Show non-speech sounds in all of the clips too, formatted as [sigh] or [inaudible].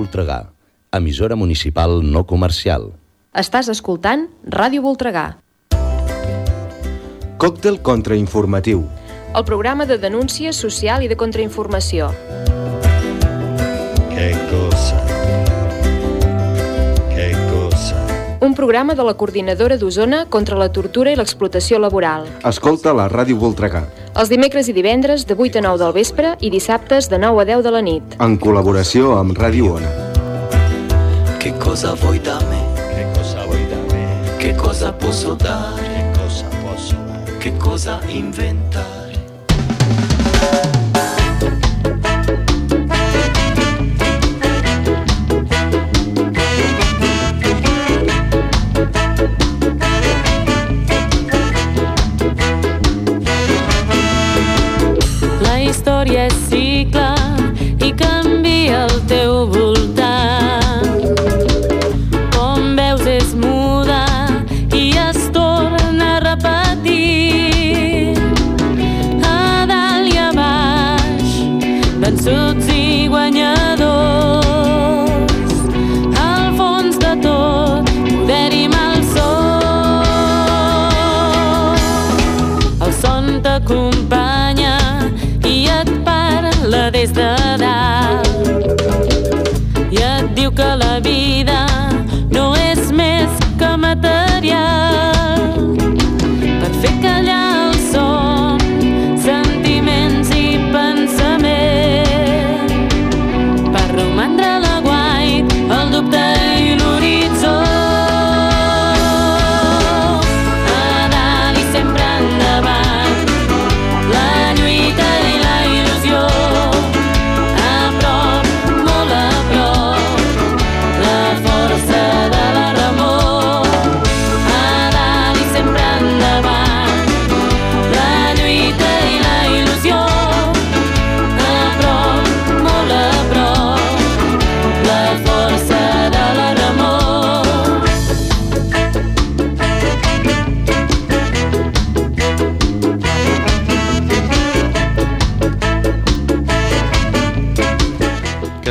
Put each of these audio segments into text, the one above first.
Voltregà, emissora municipal no comercial. Estàs escoltant Ràdio Voltregà. Còctel contrainformatiu. El programa de denúncia social i de contrainformació. Que cosa. Que cosa. Un programa de la Coordinadora d'Osona contra la tortura i l'explotació laboral. Escolta la Ràdio Voltregà els dimecres i divendres de 8 a 9 del vespre i dissabtes de 9 a 10 de la nit. En col·laboració amb Ràdio Ona. Que cosa vuoi de me? Que cosa vuoi de me? Que cosa posso dar? Que cosa posso dar? Que cosa inventar? vençuts i guanyadors. Al fons de tot, poder i mal sort. El son t'acompanya i et parla des de dalt. I et diu que la vida no és més que material.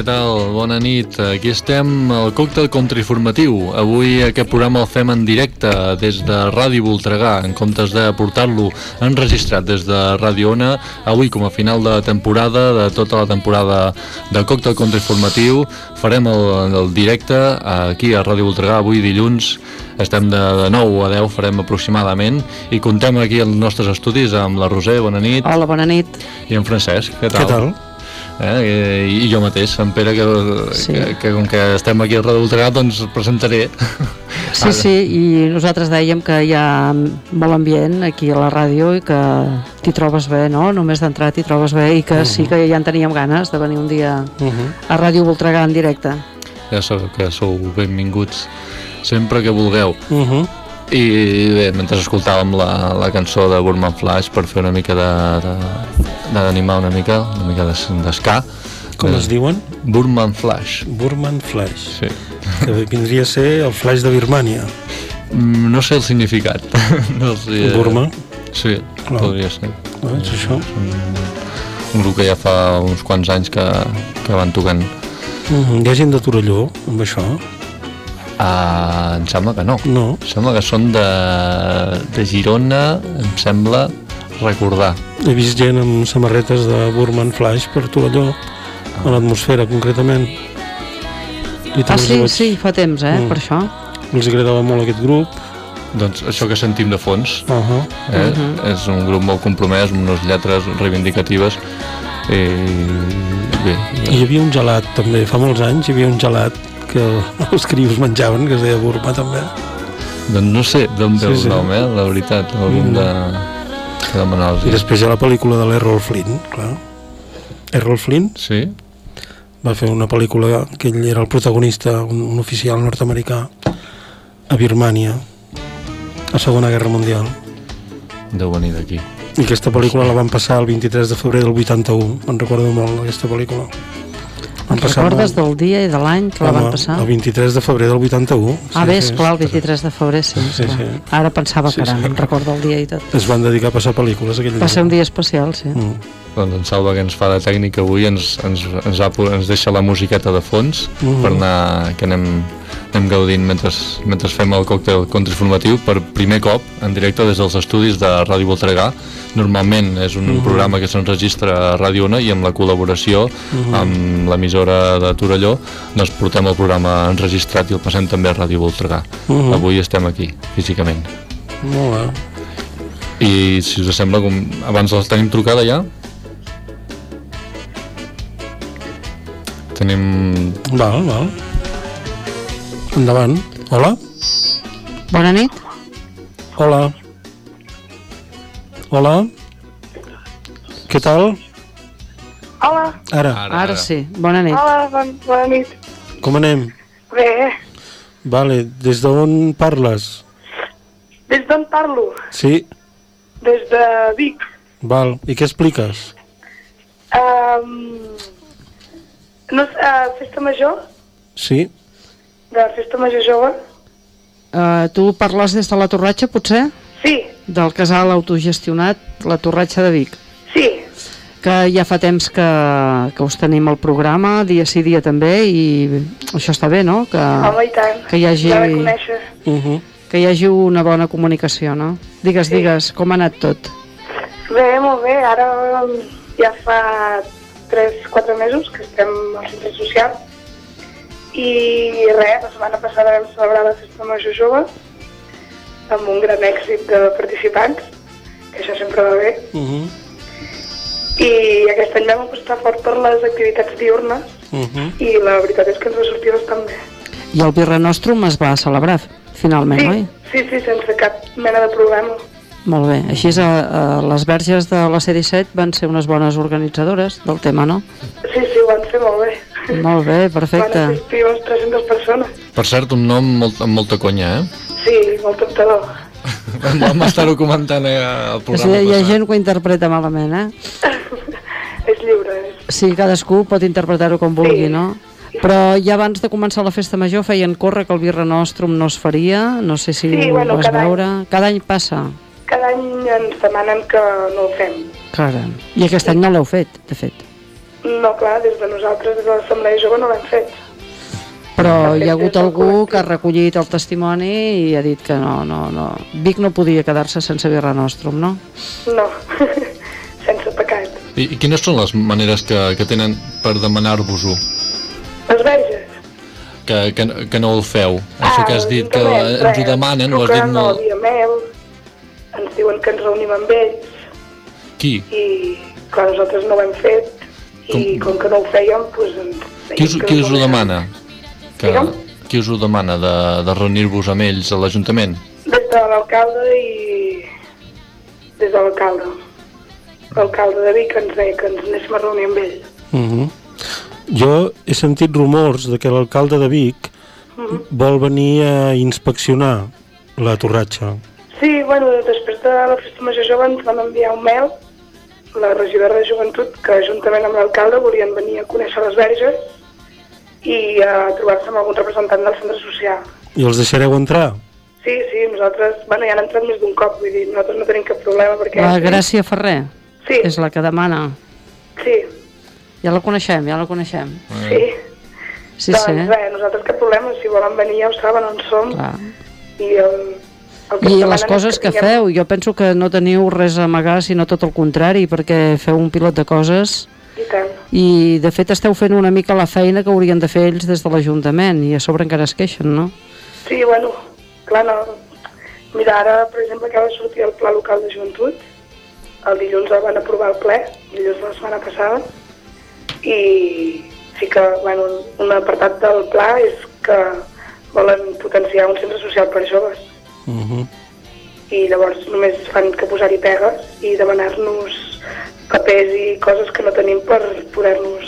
Tal? Bona nit. Aquí estem al còctel contrainformatiu. Avui aquest programa el fem en directe des de Ràdio Voltregà, en comptes de portar-lo enregistrat des de Ràdio Ona. Avui, com a final de temporada, de tota la temporada de còctel contrainformatiu, farem el, el directe aquí a Ràdio Voltregà, avui dilluns. Estem de, de 9 a 10, farem aproximadament, i contem aquí als nostres estudis amb la Roser, bona nit, Hola, bona nit. i en Francesc, què tal? Què tal? Eh, i, i jo mateix, en Pere, que, Sí. que, que com que estem aquí a Ràdio Voltregà, doncs presentaré. Sí, sí, i nosaltres dèiem que hi ha molt ambient aquí a la ràdio i que t'hi trobes bé, no? Només d'entrar t'hi trobes bé i que sí que ja en teníem ganes de venir un dia Uh -huh. a Ràdio Voltregà en directe. Ja sabeu que sou benvinguts sempre que vulgueu. Uh -huh. I bé, mentre escoltàvem la, la cançó de Burman Flash per fer una mica d'animar una mica, una mica d'es- d'esca. Com Eh, es diuen? Burman Flash, Burman Flash. sí. Que vindria a ser el flash de Birmània. Mm, No sé el significat. [laughs] no sé, eh, Burma. Sí, Clar. podria ser. No, és això. Un grup que ja fa uns quants anys que, que van tocant. Uh -huh. Hi ha gent de Torelló amb això? Uh, em sembla que no. No. Em sembla que són de, de Girona, em sembla recordar. He vist gent amb samarretes de Burman Flash per Torelló, a l'atmosfera concretament. I Ah, sí, vaig- sí, fa temps, eh, Mm. per això. Els agradava molt aquest grup. Doncs això que sentim de fons Uh -huh. eh? és un grup molt compromès, amb unes lletres reivindicatives i bé, I hi havia un gelat també, fa molts anys hi havia un gelat que [laughs] els crios menjaven, que es deia Burma també. doncs no sé d'on ve Sí, el sí. nom, eh? la veritat, hauríem Mm. de, de demanar-los. I després hi ha la pel·lícula de l'Errol Flynn, clar. Errol Flynn Sí? va fer una pel·lícula que ell era el protagonista, un, un oficial nord-americà a Birmània a Segona Guerra Mundial Deu venir d'aquí. i aquesta pel·lícula la van passar el 23 de febrer del 81 me'n recordo molt aquesta pel·lícula van Recordes del dia i de l'any que la van passar? el 23 de febrer del 81 Ah, bé, esclar, el 23 de febrer, sí. Sí, sí. Ara pensava Sí, que ara sí. em recordo el dia i tot. es van dedicar a passar pel·lícules aquell Va ser dia un dia especial, sí. mm. Doncs en Salva, que ens fa de tècnic avui, ens, ens, ens, ha, ens deixa la musiqueta de fons Mhm. per anar, que anem, anem gaudint mentre, mentre fem el còctel contrainformatiu per primer cop en directe des dels estudis de Ràdio Voltregà. Normalment és un Mhm. programa que s'enregistra a Ràdio Ona i amb la col·laboració Mhm. amb l'emissora de Torelló doncs portem el programa enregistrat i el passem també a Ràdio Voltregà. Mhm. Avui estem aquí, físicament. molt bé I si us sembla, com abans els tenim trucada ja? Tenim... val, val endavant hola, Bona nit. hola hola què tal? Hola, ara, Ara sí. Bona nit. hola, bon, bona nit. com anem? Bé, Vale, des d'on parles? des d'on parlo? Sí, Des de Vic. val. I què expliques? Um, no, sé, uh, festa major? Sí, De festa major jove? Uh, tu parles des de la Torratxa, potser? Sí, Del casal autogestionat La Torratxa de Vic. sí. Que ja fa temps que, que us tenim al programa, dia sí, dia també, i això està bé, no? Que, Home, i tant. que hi hagi- Ja uh -huh. que hi hagi una bona comunicació, no? Digues, Sí. digues, com ha anat tot? Bé, molt bé. Ara ja fa 3-4 mesos que estem al centre social i res, la setmana passada vam celebrar la festa major jove amb un gran èxit de participants, que això sempre va bé. Uh -huh. I aquest any vam apostar fort per les activitats diurnes Uh -huh. i la veritat és que ens va sortir bastant bé. I el Birra Nostrum es va celebrar, finalment, Sí, oi? sí, sí, sense cap mena de problema. Molt bé. Així, a, a les verges de la sèrie 7 van ser unes bones organitzadores del tema, no? Sí, sí, ho van fer molt bé. Molt bé, Van perfecte. assistir unes 300 persones. Per cert, un nom molt, amb molta conya, eh? Sí, molt temptador. Vam estar-ho comentant eh, al Sí, programa hi ha passat. gent que ho interpreta malament, eh? [laughs] És lliure, és... Sí, cadascú pot interpretar-ho com vulgui, no? Però ja abans de començar la festa major feien córrer que el Birra Nostrum no es faria, no sé si Sí, ho bueno, vas cada any. veure. Cada any passa. Cada any ens demanen que no ho fem. Caram. I aquest any no l'heu fet, de fet. No, clar, des de nosaltres, des de l'Assemblea Jove, no l'hem fet. Però hi ha hagut algú que ha recollit el testimoni i ha dit que no, no, no. Vic no podia quedar-se sense Birra Nostrum, no? No, [laughs] sense pecat. I, I quines són les maneres que, que tenen per demanar-vos-ho? Les verges? Que, que, que no el feu? Això que has dit, que l'Ajuntament, ens ho res, demanen, ho has dit molt... mail, ens diuen que ens reunim amb ells Qui? i clar, nosaltres no ho hem fet i com, que no ho fèiem, doncs Qui us, qui us ho demana? Que, Digue'm? qui us ho demana de, de reunir-vos amb ells a l'Ajuntament? Des de l'alcalde i des de l'alcalde. L'alcalde de Vic ens deia que ens anéssim a reunir amb ell. Uh -huh. Jo he sentit rumors de que l'alcalde de Vic Mhm. vol venir a inspeccionar la torratxa. Sí, bueno, després de la festa major jove ens van enviar un mail la regidora de joventut que juntament amb l'alcalde volien venir a conèixer les verges i a trobar-se amb algun representant del centre social. I els deixareu entrar? Sí, sí, nosaltres, bueno, ja han entrat més d'un cop, vull dir, nosaltres no tenim cap problema perquè... La Gràcia Ferrer Sí. és la que demana. Sí, Ja la coneixem, ja la coneixem. sí. Sí, doncs sí. res, nosaltres cap problema, si volen venir ja ho saben on som. Clar. I el, I les coses que tinguem- feu, jo penso que no teniu res a amagar, sinó tot el contrari, perquè feu un pilot de coses I tant. i de fet esteu fent una mica la feina que haurien de fer ells des de l'Ajuntament i a sobre encara es queixen, no? Sí, bueno, clar, no. Mira, ara, per exemple, acaba de sortir el Pla Local de Joventut. El dilluns el van aprovar al ple, el dilluns de la setmana passada. I sí que, bueno, un apartat del pla és que volen potenciar un centre social per joves. Uh -huh. I llavors només fan que posar-hi pegues i demanar-nos papers i coses que no tenim per poder-nos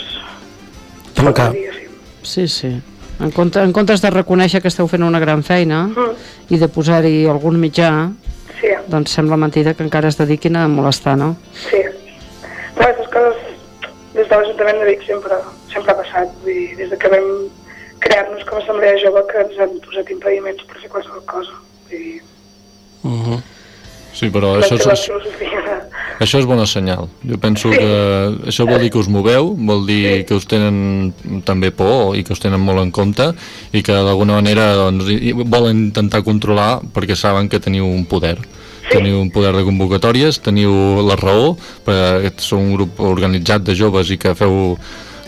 Tancar. Sí, sí. En, compte, en comptes de reconèixer que esteu fent una gran feina Mm. i de posar-hi algun mitjà, Sí, doncs sembla mentida que encara es dediquin a molestar, no? sí. Però aquestes coses des de l'Ajuntament de Vic sempre, sempre ha passat. Vull dir, des de que vam crear-nos com a assemblea jove que ens han posat impediments per fer qualsevol cosa. Dir, Uh -huh. Sí, però la això és, això és bona senyal. Jo penso Sí. que això vol dir que us moveu, vol dir que us tenen també por i que us tenen molt en compte i que d'alguna manera doncs, i- i volen intentar controlar perquè saben que teniu un poder. Teniu un poder de convocatòries, teniu la raó, perquè sou un grup organitzat de joves i que feu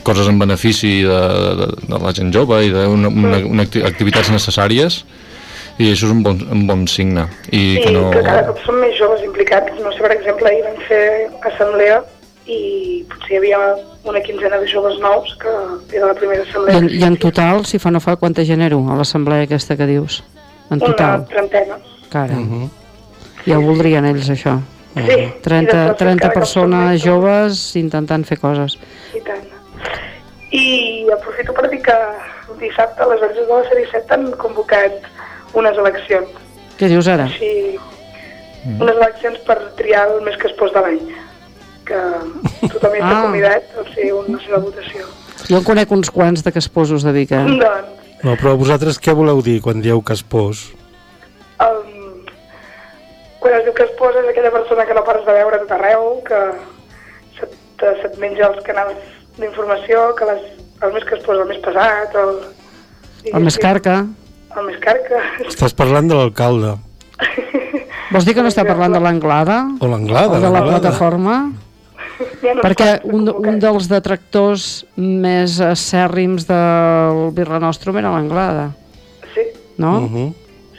coses en benefici de, de, de la gent jove i d'activitats necessàries i això és un bon, un bon signe i I que no... que cada cop són més joves implicats. No sé, per exemple, ahir vam fer assemblea i potser hi havia una quinzena de joves nous que era la primera I assemblea. en, i en total, si fa no fa, quanta gent éreu a l'assemblea aquesta que dius? En total, Una trentena. cara. Uh -huh. Ja ho voldrien ells, això. Sí, i de 30, tots 30 cada cop són persones joves intentant fer coses. I tant. I aprofito per dir que dissabte les verges de la sèrie 7 han convocat unes eleccions. Què dius ara? Així, unes eleccions per triar el més que es pos de l'any. Que tothom hi està Ah. convidat a fer una seva votació. Jo en conec uns quants de casposos de Vic, eh? [laughs] Doncs, No, però vosaltres què voleu dir quan dieu que es pos? um, quan es diu que es posa és aquella persona que no pares de veure a tot arreu, que se't, se't menja els canals d'informació, que les, el més que es posa el més pesat, el, El més carca. El més carca. Estàs parlant de l'alcalde. [laughs] Vols dir que no està parlant de l'Anglada? O l'Anglada, O de la plataforma? Ja no Perquè un, un dels detractors més acèrrims del Birra Nostrum era l'Anglada, Sí, no? Uh -huh.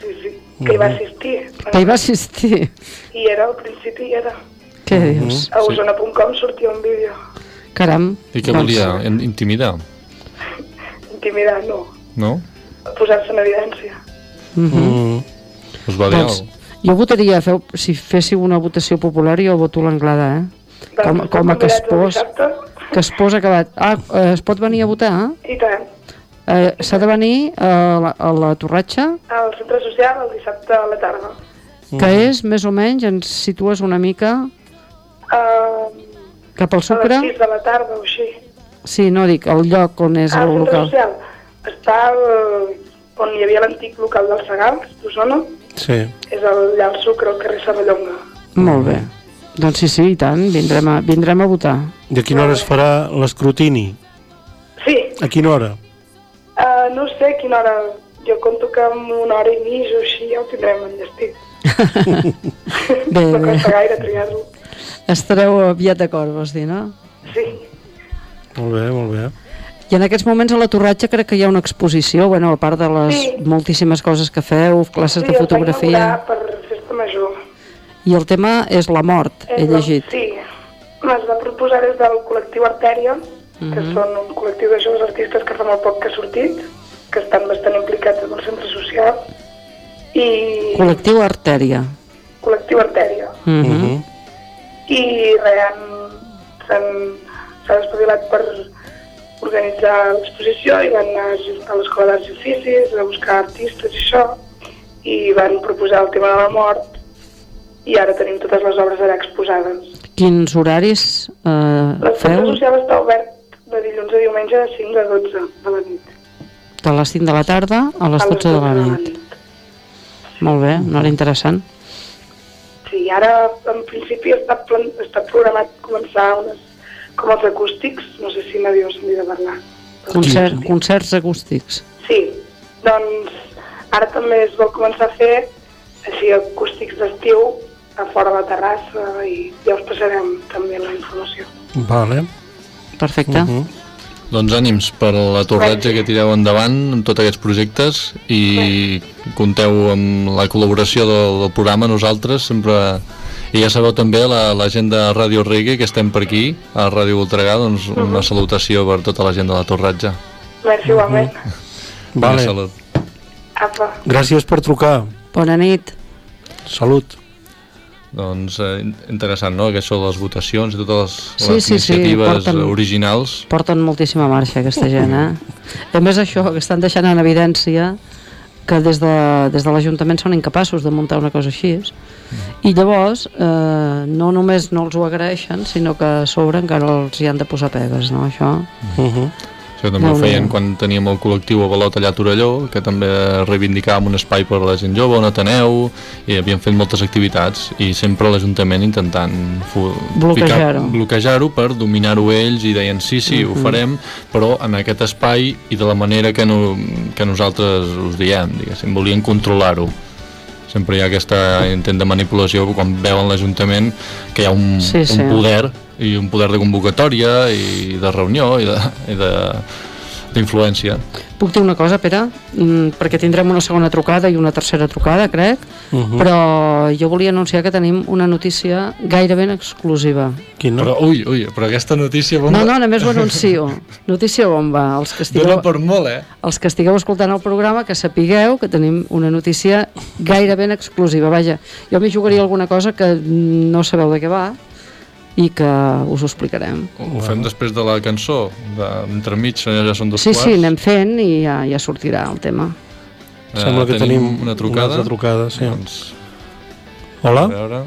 sí, sí. Que hi va assistir. Que hi va assistir. I era, al principi hi era. Què dius? A usona.com sortia un vídeo. Caram. I què doncs, volia? In- Intimidar, Intimidar, no. no? Posar-se en evidència. mhm. Mm. Us va dir Doncs, jo votaria, feu, si féssiu una votació popular, jo voto l'Anglada, eh? Com, Doncs, com a que es pos, que es pos acabat. Ah, eh, es pot venir a votar? I tant. Eh, S'ha de venir a la, a la Torratxa, Al centre social el dissabte a la tarda. que és, més o menys, ens situes una mica Uh, cap al a Sucre? les 6 de la tarda o així. Sí, no dic, el lloc on és Al el centre local. social està uh, on hi havia l'antic local dels Segals, d'Osona. Sí. És el, allà al Sucre, al carrer Serrallonga. Molt bé. Doncs sí, sí, i tant, vindrem a, vindrem a votar. I a quina hora es farà l'escrutini? Sí, A quina hora? uh, no sé a quina hora... Jo conto que amb una hora i mig o així ja ho tindrem enllestit. [laughs] Bé, No bé. costa gaire triar-lo. Estareu aviat d'acord, vols dir, no? Sí, Molt bé, molt bé. I en aquests moments a la Torratxa crec que hi ha una exposició, bueno, a part de les Sí. moltíssimes coses que feu, classes sí, de fotografia, inaugurar per festa major. i el tema és la mort, he És la- llegit. Sí, es va proposar des del col·lectiu Artèria, que Mhm. són un col·lectiu de joves artistes que fa molt poc que ha sortit, que estan bastant implicats en el centre social, i Col·lectiu Artèria. col·lectiu Artèria. Mhm. Mhm. I res, han- s'han s'han espavilat per organitzar l'exposició i van anar a l'Escola d'Arts i Oficis a buscar artistes i això, i van proposar el tema de la mort, i ara tenim totes les obres allà exposades. Quins horaris eh, feu? social està obert de dilluns a diumenge de 5 a 12 de la nit. De les 5 de la tarda a les 12 de la nit. Molt bé, una hora interessant. Sí, ara en principi està, plan, està programat començar unes, com els acústics, no sé si n'havíeu sentit a parlar. Concert, concerts acústics. Sí, doncs ara també es vol començar a fer així acústics d'estiu a fora de la terrassa i ja us passarem també la informació. Vale. Perfecte. Mhm. Doncs ànims per la torratge que tireu endavant amb tots aquests projectes i compteu amb la col·laboració del, del programa nosaltres sempre i ja sabeu també la, la gent de Ràdio Reggae que estem per aquí a Ràdio Voltregà doncs una salutació per tota la gent de la torratge Merci igualment. Vale. Vinga, salut. Apa. Gràcies per trucar. Bona nit. Salut. doncs eh, interessant no? que són les votacions i totes les, Sí, les sí, sí, iniciatives porten- originals Porten moltíssima marxa aquesta gent, eh? I a més això, que estan deixant en evidència que des de, des de l'Ajuntament són incapaços de muntar una cosa així. I llavors, eh, no només no els ho agraeixen, sinó que a sobre encara els hi han de posar pegues, no, això? Uh -huh. Això també ho Déu-n'hi-do. feien quan teníem el col·lectiu Avalot allà a Torelló, que també reivindicàvem un espai per a la gent jove, un Ateneu, i havien fet moltes activitats, i sempre l'Ajuntament intentant Bloquejar-ho. bloquejar-ho per dominar-ho ells, i deien sí, sí, ho Mhm. farem, però en aquest espai i de la manera que, no, que nosaltres us diem, diguéssim, volien controlar-ho. Sempre hi ha aquesta intent de manipulació quan veuen l'Ajuntament que hi ha un, Sí, sí. un poder i un poder de convocatòria i de reunió i de, i de d'influència. Puc dir una cosa, Pere? Mm, perquè tindrem una segona trucada i una tercera trucada, crec, Uh -huh. però jo volia anunciar que tenim una notícia gairebé exclusiva. Quina? Però, ui, ui, però aquesta notícia bomba... No, no, només ho anuncio. [laughs] Notícia bomba. Els que estigueu, Dóna per molt, eh? els que estigueu escoltant el programa, que sapigueu que tenim una notícia gairebé exclusiva. Vaja, jo m'hi jugaria alguna cosa que no sabeu de què va i que us ho explicarem. Ho fem després de la cançó, de, entremig, ja són dos Sí, quarts. sí, anem fent i ja, ja sortirà el tema. Eh, Sembla que tenim una trucada. Una trucada, sí. Doncs, Hola? a veure...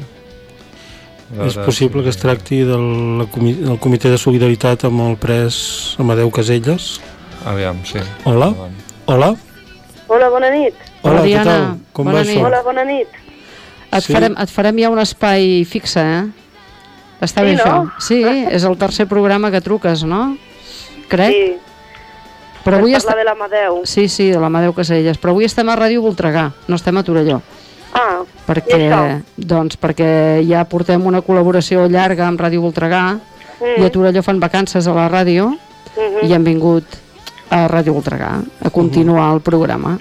A És veure possible si- que es tracti del, del comitè de solidaritat amb el pres Amadeu Caselles? Aviam, sí. Hola? Endavant. Hola? Hola, bona nit. Hola, Hola, què Diana. tal? Com Bona va nit. això? Hola, bona nit. Et, Sí. farem, et farem ja un espai fixe, eh? Està bé Sí, això? no? Sí, és el tercer programa que truques, no? Crec. Sí, Però avui parlar de l'Amadeu. Sí, sí, de l'Amadeu Caselles. Però avui estem a Ràdio Voltregà, no estem a Torelló. Ah, perquè, i això? doncs, perquè ja portem una col·laboració llarga amb Ràdio Voltregà Mm. i a Torelló fan vacances a la ràdio Mhm. i han vingut a Ràdio Voltregà a continuar el programa.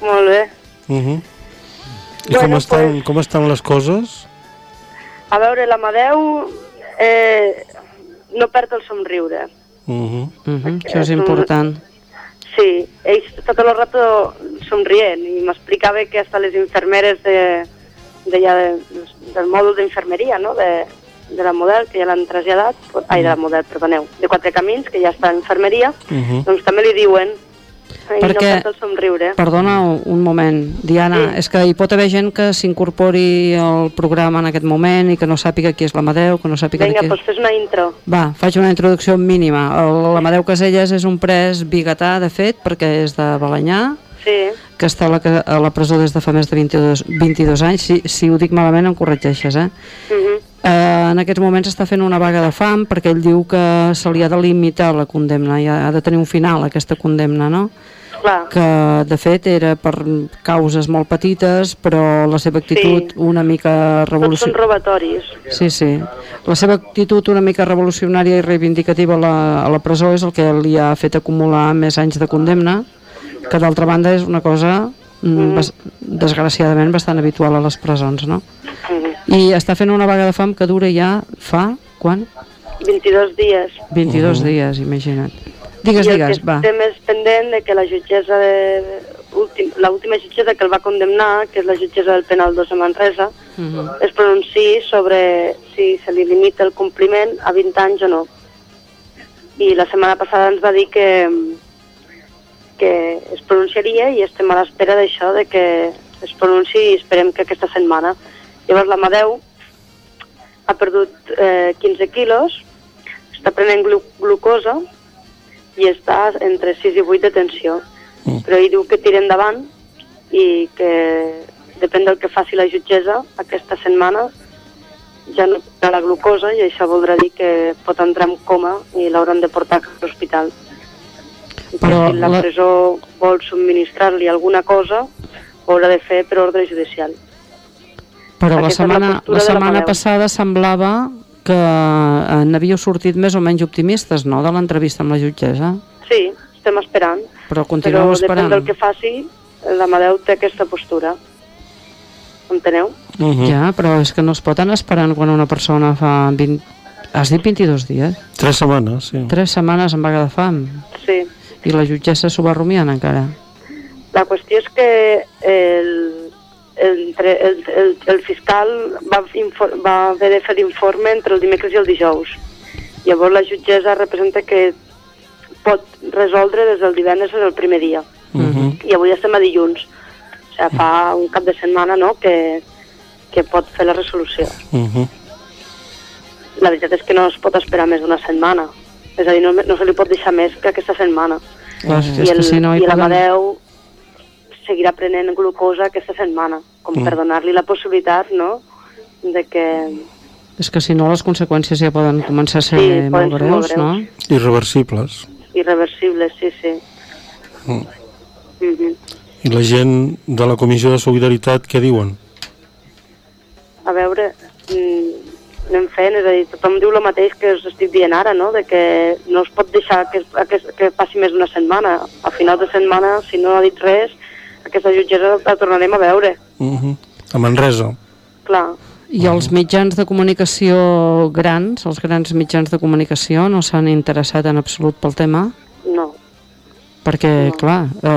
Molt bé. Uh -huh. I Bueno, com, estan, com estan les coses? A veure, l'Amadeu eh, no perd el somriure. Uh -huh. Uh -huh. Això és important. Sí, ell tot el rato somrient i m'explicava que hasta les infermeres de, de ja de, del mòdul d'infermeria, no?, de, de la model, que ja l'han traslladat, ai, de la model, perdoneu, de Quatre Camins, que ja està a infermeria, Uh -huh. doncs també li diuen no Perquè- perd el somriure. Perdona un moment, Diana, és que hi pot haver gent que s'incorpori al programa en aquest moment i que no sàpiga qui és l'Amadeu, que no sàpiga Vinga, qui... doncs fes una intro. Va, faig una introducció mínima. L'Amadeu Caselles és un pres biguetà, de fet, perquè és de Balanyà, Sí, que està a la, a la presó des de fa més de 22, 22 anys. Si, si ho dic malament em corregeixes, eh? mhm, Eh, en aquests moments està fent una vaga de fam perquè ell diu que se li ha de limitar la condemna i ha de tenir un final aquesta condemna, no? clar. que de fet era per causes molt petites però la seva actitud Sí. una mica Tots són revolucionària robatoris. sí, sí. la seva actitud una mica revolucionària i reivindicativa a la, a la presó és el que li ha fet acumular més anys de condemna que d'altra banda és una cosa mm. bas desgraciadament bastant habitual a les presons no? Mhm. I està fent una vaga de fam que dura ja fa quan? 22 dies. 22 dies, imagina't digues, I el digues, que va estem és pendent de que la jutgessa de... Últim, la última jutgessa que el va condemnar, que és la jutgessa del penal 2 de Manresa, Mhm. es pronunciï sobre si se li limita el compliment a 20 anys o no. I la setmana passada ens va dir que, que es pronunciaria i estem a l'espera d'això, de que es pronunciï i esperem que aquesta setmana. Llavors l'Amadeu ha perdut eh, 15 quilos, està prenent glu glucosa i està entre 6 i 8 de tensió. Mm. Però ell diu que tira endavant i que depèn del que faci la jutgessa aquesta setmana ja no tindrà la glucosa i això voldrà dir que pot entrar en coma i l'hauran de portar a l'hospital. Però si la la- presó vol subministrar-li alguna cosa ho haurà de fer per ordre judicial. Però la Aquesta és la setmana, la la setmana passada semblava que eh, n'havíeu sortit més o menys optimistes, no?, de l'entrevista amb la jutgessa. Sí, estem esperant. Però continueu Però esperant. depèn del que faci, l'Amadeu té aquesta postura. Enteneu? Uh -huh. Ja, però és que no es pot anar esperant quan una persona fa 20... Has dit 22 dies? Tres setmanes, sí. Tres setmanes en vaga de fam. Sí. I la jutgessa s'ho va rumiant encara. La qüestió és que el, entre- el, el, el fiscal va, va haver de fer l'informe entre el dimecres i el dijous. Llavors la jutgessa representa que pot resoldre des del divendres fins al primer dia. Uh -huh. I avui estem a dilluns. O sigui, fa un cap de setmana no, que, que pot fer la resolució. Uh -huh. La veritat és que no es pot esperar més d'una setmana. És a dir, no, no se li pot deixar més que aquesta setmana. Clar, I és el, que si no hi i poden... l'Amadeu seguirà prenent glucosa aquesta setmana, com Mm. per donar-li la possibilitat, no?, de que... És que si no les conseqüències ja poden començar a ser Sí, molt ser molt greus, no? Irreversibles. irreversible, sí, sí. Mm. Mhm. I la gent de la Comissió de Solidaritat què diuen? A veure, mm, anem fent, és a dir, tothom diu el mateix que us estic dient ara, no?, de que no es pot deixar que, que, que passi més d'una setmana. A final de setmana, si no ha dit res, aquesta jutgessa la tornarem a veure, Uh -huh. A Manresa. clar. I els mitjans de comunicació grans, els grans mitjans de comunicació, no s'han interessat en absolut pel tema? No. Perquè, clar, eh,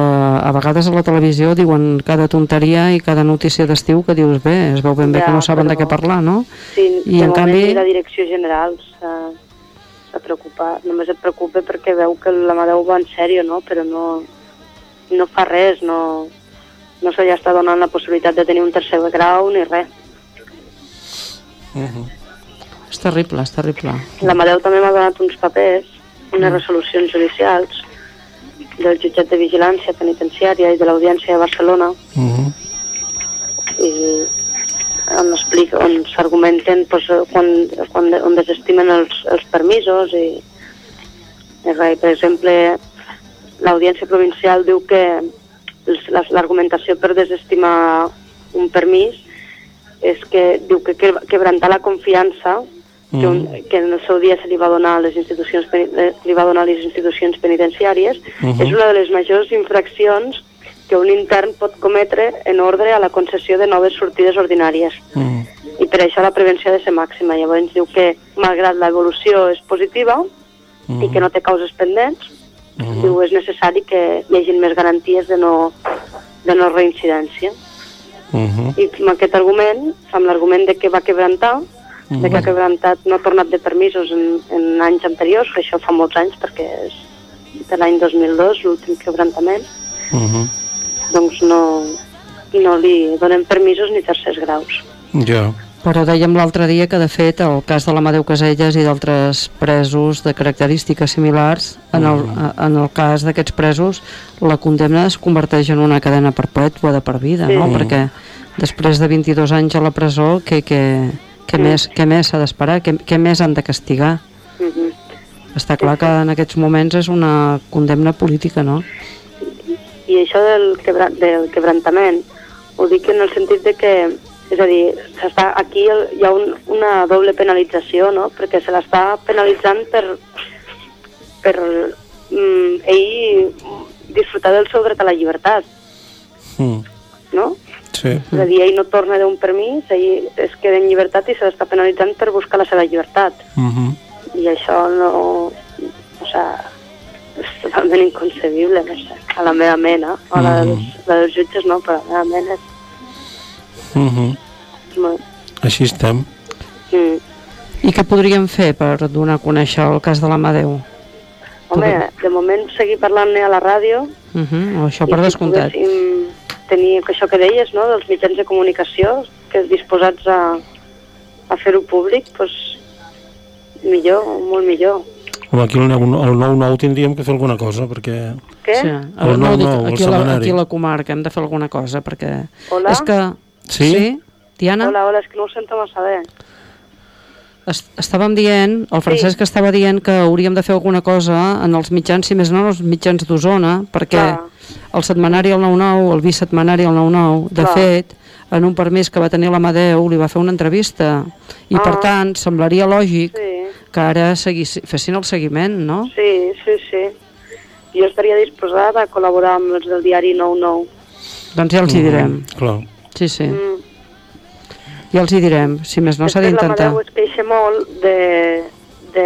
a vegades a la televisió diuen cada tonteria i cada notícia d'estiu que dius, bé, es veu ben bé Ja, que no saben de què parlar, no? Sí, I en canvi- la direcció general s'ha s'ha preocupat. Només et preocupa perquè veu que l'Amadeu va en sèrio, no? Però no, no fa res, no, no se li està donant la possibilitat de tenir un tercer grau ni res. Uh -huh. És terrible, és terrible. L'Amadeu també m'ha donat uns papers, unes resolucions judicials del jutjat de vigilància penitenciària i de l'Audiència de Barcelona Uh -huh. i on explica, on s'argumenten doncs, quan, quan, on desestimen els, els permisos i, i res, per exemple l'audiència provincial diu que l'argumentació per desestimar un permís és que diu que que- quebrantar la confiança que, un, que en el seu dia se li va donar a les institucions eh, li va donar a les institucions penitenciàries Mhm. és una de les majors infraccions que un intern pot cometre en ordre a la concessió de noves sortides ordinàries Mm. i per això la prevenció ha de ser màxima. Llavors diu que, malgrat l'evolució és positiva i que no té causes pendents, diu és necessari que hi hagin més garanties de no, de no reincidència. Mhm. I amb aquest argument, amb l'argument de que va quebrantar, de que ha quebrantat, no ha tornat de permisos en, en anys anteriors, que això fa molts anys perquè és de l'any 2002, l'últim quebrantament, Mhm. doncs no, no li donen permisos ni tercers graus. Ja. Però dèiem l'altre dia que, de fet, el cas de l'Amadeu Caselles i d'altres presos de característiques similars, en el, en el cas d'aquests presos, la condemna es converteix en una cadena perpètua de per vida, no? Sí. Perquè després de 22 anys a la presó, què, què, què Sí. més, què més s'ha d'esperar? Què, què més han de castigar? Mhm. Està clar que en aquests moments és una condemna política, no? I això del, quebra, del quebrantament ho dic en el sentit de que és a dir, aquí hi ha un, una doble penalització, no? perquè se l'està penalitzant per, per mm, ell disfrutar del seu dret a la llibertat, Mm. no? Sí. És a dir, ell no torna d'un permís, ell es queda en llibertat i se l'està penalitzant per buscar la seva llibertat. Mhm. I això no... O sea, és totalment inconcebible, no sé, a la meva mena, a la, dels, la dels jutges no, però a la meva mena és Mhm. molt... Així estem. Mm. I què podríem fer per donar a conèixer el cas de l'Amadeu? Home, de moment seguir parlant-ne a la ràdio Uh -huh, això per si descomptat. poguéssim tenir això que deies, no?, dels mitjans de comunicació que disposats a, a fer-ho públic, doncs millor, molt millor. Home, aquí al 9-9 tindríem que fer alguna cosa, perquè... Què? Sí, El el, no, nou, dic, nou, el aquí, a la, setmanari. aquí a la comarca hem de fer alguna cosa, perquè... Hola? És que... Sí? Sí? Diana? Hola, hola, és que no ho sento massa bé. Es, estàvem dient, el Francesc sí. estava dient que hauríem de fer alguna cosa en els mitjans, si més no, en els mitjans d'Osona, perquè Clar. el setmanari el 9-9, el bisetmanari el 9-9, de Clar. fet, en un permís que va tenir l'Amadeu, li va fer una entrevista, i per Ah. tant, semblaria lògic Sí, que ara seguís, fessin el seguiment, no? sí, sí, sí. Jo estaria disposada a col·laborar amb els del diari 9-9. Doncs ja els hi direm. Clar. Sí, sí. Mm. Ja els hi direm. Si més no, s'ha Després d'intentar. l'Amadeu es queixa molt de, de,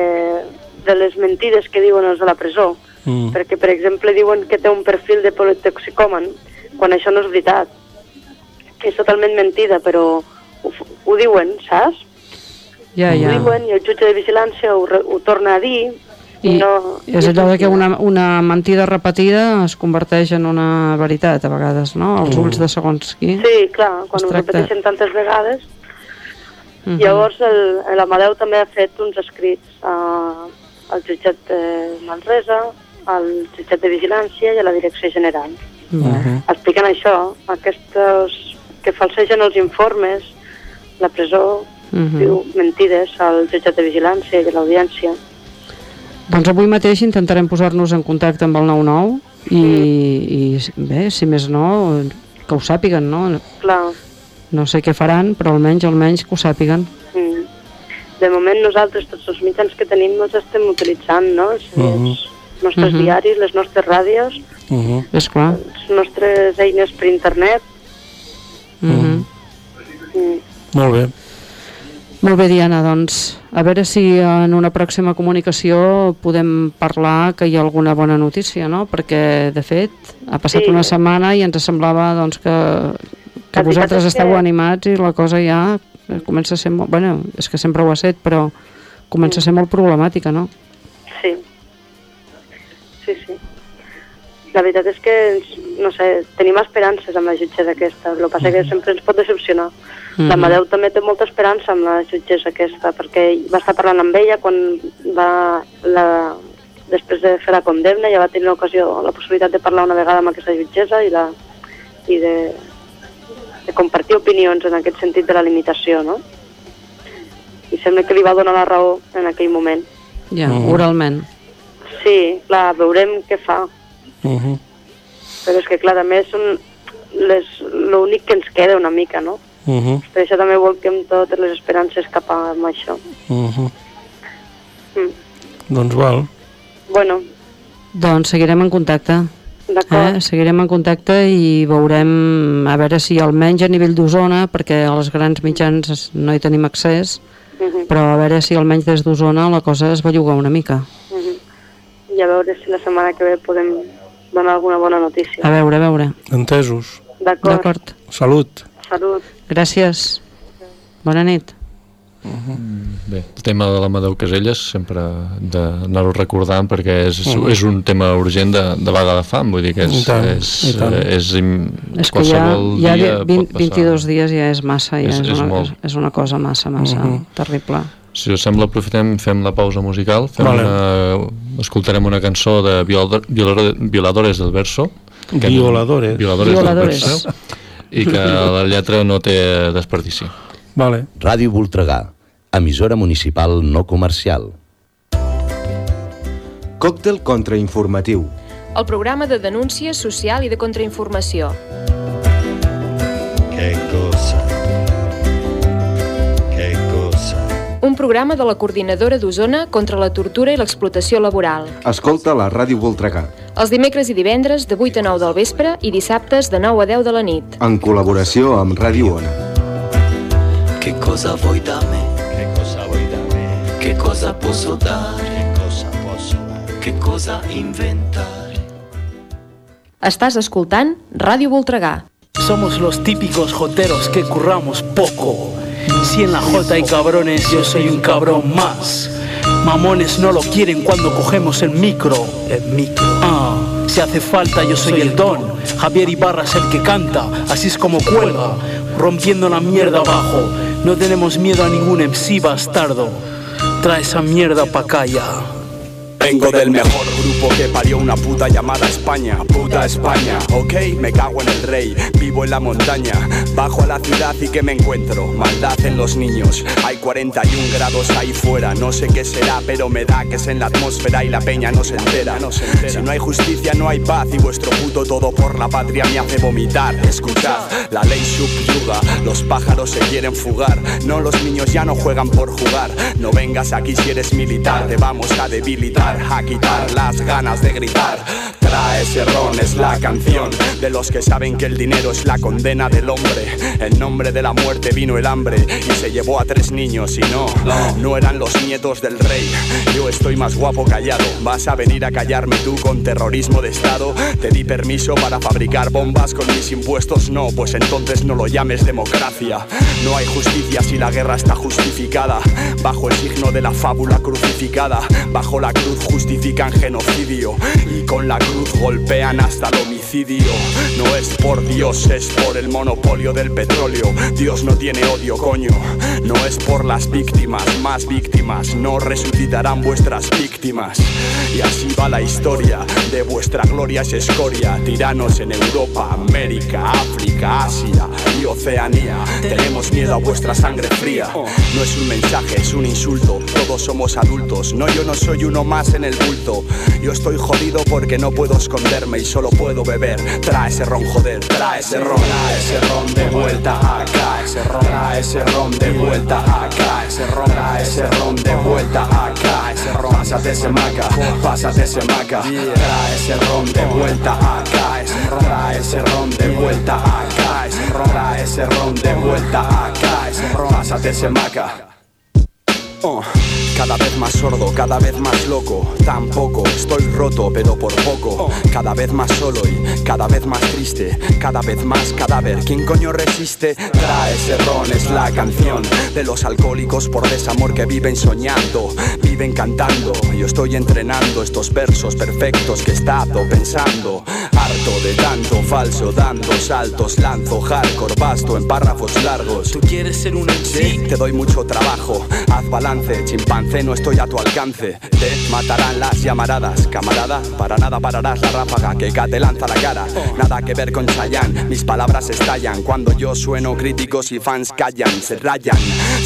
de les mentides que diuen els de la presó. Mm. Perquè, per exemple, diuen que té un perfil de politoxicòman, quan això no és veritat. Que és totalment mentida, però ho, ho diuen, saps? Ja, Ho ja. diuen i el jutge de vigilància ho, ho torna a dir i, no... és allò de que una, una mentida repetida es converteix en una veritat, a vegades, no? Als ulls de segons qui. Sí, clar, quan Es ho tracta- repeteixen tantes vegades. Mhm. Llavors, el- l'Amadeu també ha fet uns escrits a, al jutjat de Manresa, al jutjat de vigilància i a la direcció general. Va. Explicant això, aquests que falsegen els informes, la presó Mhm. diu mentides al jutjat de vigilància i a l'audiència. Doncs avui mateix intentarem posar-nos en contacte amb el 99 i, i bé, si més no, que ho sàpiguen, no? Clar, No sé què faran, però almenys, almenys que ho sàpiguen. mm. de moment nosaltres tots els mitjans que tenim els estem utilitzant, no? Els, Mhm. els nostres Mhm. diaris, les nostres ràdios, Mhm. És clar. les nostres eines per internet. Mhm. Mm. Molt bé. Molt bé, Diana, doncs a veure si en una pròxima comunicació podem parlar que hi ha alguna bona notícia, no? Perquè, de fet, ha passat Sí. una setmana i ens semblava doncs, que, que La vosaltres que- esteu animats i la cosa ja comença a ser molt... Bueno, és que sempre ho ha set, però comença a ser molt problemàtica, no? Sí, La veritat és que, ens- no sé, tenim esperances amb la jutgessa aquesta. El que passa que sempre ens pot decepcionar. Mhm. L'Amadeu també té molta esperança amb la jutgessa aquesta, perquè va estar parlant amb ella quan va la... després de fer la condemna, ja va tenir l'ocasió, la possibilitat de parlar una vegada amb aquesta jutgessa i, la... i de... de compartir opinions en aquest sentit de la limitació, no? I sembla que li va donar la raó en aquell moment. Ja, Mhm. oralment. Sí, clar, veurem què fa. Mhm. Però és que, clar, també són... les- l'únic que ens queda una mica, no? Uh -huh. Per això també volquem totes les esperances cap a això. Uh -huh. Mm. Doncs val. Bueno, Doncs seguirem en contacte. D'acord. Eh? Seguirem en contacte i veurem a veure si almenys a nivell d'Osona, perquè als grans mitjans no hi tenim accés, mhm, però a veure si almenys des d'Osona la cosa es belluga una mica. mhm. i a veure si la setmana que ve podem donar alguna bona notícia. A veure, a veure. Entesos. D'acord. D'acord. Salut. Salut. Gràcies. Bona nit. Bé, el tema de l'Amadeu Caselles sempre d'anar-ho recordant perquè és, Mhm. és un tema urgent de, de vaga de fam, vull dir que I és, tant, és, i tant. és, im- És que ja, qualsevol ja dia 20, pot passar. 22 dies ja és massa, ja És- és, és una, molt. és una cosa massa, massa Mhm. terrible. Si us sembla, aprofitem, fem la pausa musical, fem Vale. una, escoltarem una cançó de violador, violador, Violadores del Verso. que- Violadores. Violadores, Violadores. del Verso. I que la lletra no té desperdici. Vale. Ràdio Voltregà, emissora municipal no comercial. Còctel contrainformatiu. El programa de denúncia social i de contrainformació. Che cosa? Programa de la Coordinadora d'Osona contra la tortura i l'explotació laboral. Escolta la Ràdio Voltregà, Els dimecres i divendres de 8 a 9 del vespre i dissabtes de 9 a 10 de la nit. en col·laboració amb Ràdio Ona. Che cosa vuoi da me? Che cosa vuoi da me? Che cosa posso dare? Che cosa posso dare? Che cosa inventare? Estàs escoltant Ràdio Voltregà. Somos los típicos joteros que curramos poco. Si en la jota hay cabrones, yo soy un cabrón más. Mamones no lo quieren cuando cogemos el micro. El micro. Ah, si hace falta, yo soy el don. Javier Ibarra es el que canta, así es como cuelga, rompiendo la mierda abajo. No tenemos miedo a ningún MC bastardo. Trae esa mierda pa' acá ya. Vengo del mejor grupo que parió una puta llamada España, puta España, ok, me cago en el rey, vivo en la montaña, bajo a la ciudad y que me encuentro, maldad en los niños, hay 41 grados ahí fuera, no sé qué será, pero me da que es en la atmósfera y la peña no se entera, no se entera. si no hay justicia no hay paz. Y vuestro puto todo por la patria me hace vomitar, escuchad, la ley subyuga, los pájaros se quieren fugar, no los niños ya no juegan por jugar, no vengas aquí si eres militar, te vamos a debilitar, a quitar las ganas de gritar. Trae ese ron, es la canción de los que saben que el dinero es la condena del hombre. En nombre de la muerte vino el hambre y se llevó a tres niños y no, no eran los nietos del rey. Yo estoy más guapo callado, vas a venir a callarme tú con terrorismo de Estado. Te di permiso para fabricar bombas con mis impuestos, no, pues entonces no lo llames democracia. No hay justicia si la guerra está justificada, bajo el signo de la fábula crucificada, bajo la cruz justifican genocidio y con la cruz golpean hasta el homicidio. No es por Dios, es por el monopolio del petróleo. Dios no tiene odio, coño. No es por las víctimas, más víctimas. No resucitarán vuestras víctimas. Y así va la historia de vuestra gloria es escoria. Tiranos en Europa, América, África, Asia y Oceanía. Tenemos miedo a vuestra sangre fría. No es un mensaje, es un insulto. Todos somos adultos. No, yo no soy uno más en el bulto. Yo estoy jodido porque no puedo esconderme y solo puedo beber. Trae ese ron, joder, trae ese ron. Trae ese ron de vuelta acá. Ese ron, trae ese ron de vuelta acá. Ese ron, trae ese ron de vuelta acá. Ese ron, pásate ese maca, pásate ese maca. Trae ese ron de vuelta acá. Ese ron, trae ese ron de vuelta acá. Ese ron, trae ese ron de vuelta acá. Ese ron, pásate ese maca. Oh, cada vez más sordo, cada vez más loco. Tampoco estoy roto, pero por poco. Cada vez más solo y cada vez más triste. Cada vez más cadáver. ¿Quién coño resiste? Trae ese ron, es la canción de los alcohólicos por desamor que viven soñando, viven cantando. Yo estoy entrenando estos versos perfectos que he estado pensando. Harto de tanto falso, dando saltos, lanzo hardcore, basto en párrafos largos. ¿Tú quieres ser un MC? Sí, te doy mucho trabajo. Haz balance, chimpancé avance, no estoy a tu alcance. Te matarán las llamaradas, camarada. Para nada pararás la ráfaga que te lanza la cara. Nada que ver con Chayanne, mis palabras estallan. Cuando yo sueno, críticos y fans callan, se rayan.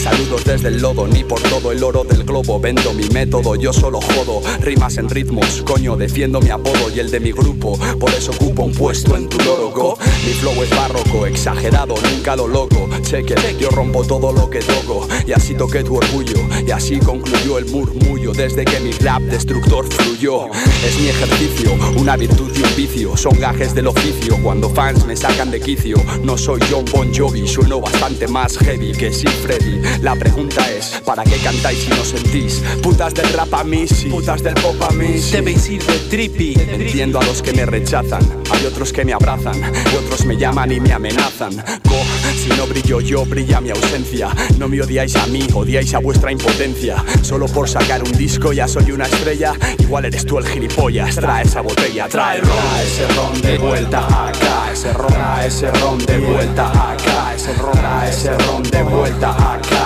Saludos desde el lodo, ni por todo el oro del globo. Vendo mi método, yo solo jodo. Rimas en ritmos, coño, defiendo mi apodo y el de mi grupo. Por eso ocupo un puesto en tu logo. Mi flow es barroco, exagerado, nunca lo loco. Cheque, yo rompo todo lo que toco. Y así toqué tu orgullo. Y así concluyó el murmullo desde que mi rap destructor fluyó. Es mi ejercicio, una virtud y un vicio. Son gajes del oficio. Cuando fans me sacan de quicio, no soy John Bon Jovi. Sueno bastante más heavy que sí, Freddy. La pregunta es: ¿para qué cantáis si no sentís? Putas del rap a mí, sí. Putas del pop a mí, sí. Debéis ir de trippy. Entiendo a los que me rechazan, hay otros que me abrazan y otros me llaman y me amenazan. Co, si no brillo yo, brilla mi ausencia. No me odiáis a mí, odiáis a vuestra impotencia. Solo por sacar un disco ya soy una estrella. Igual eres tú el gilipollas. Trae esa botella, trae ron. Trae ese ron de vuelta acá, ese ron, trae ese ron de vuelta acá, ese ron, trae ese ron de vuelta acá.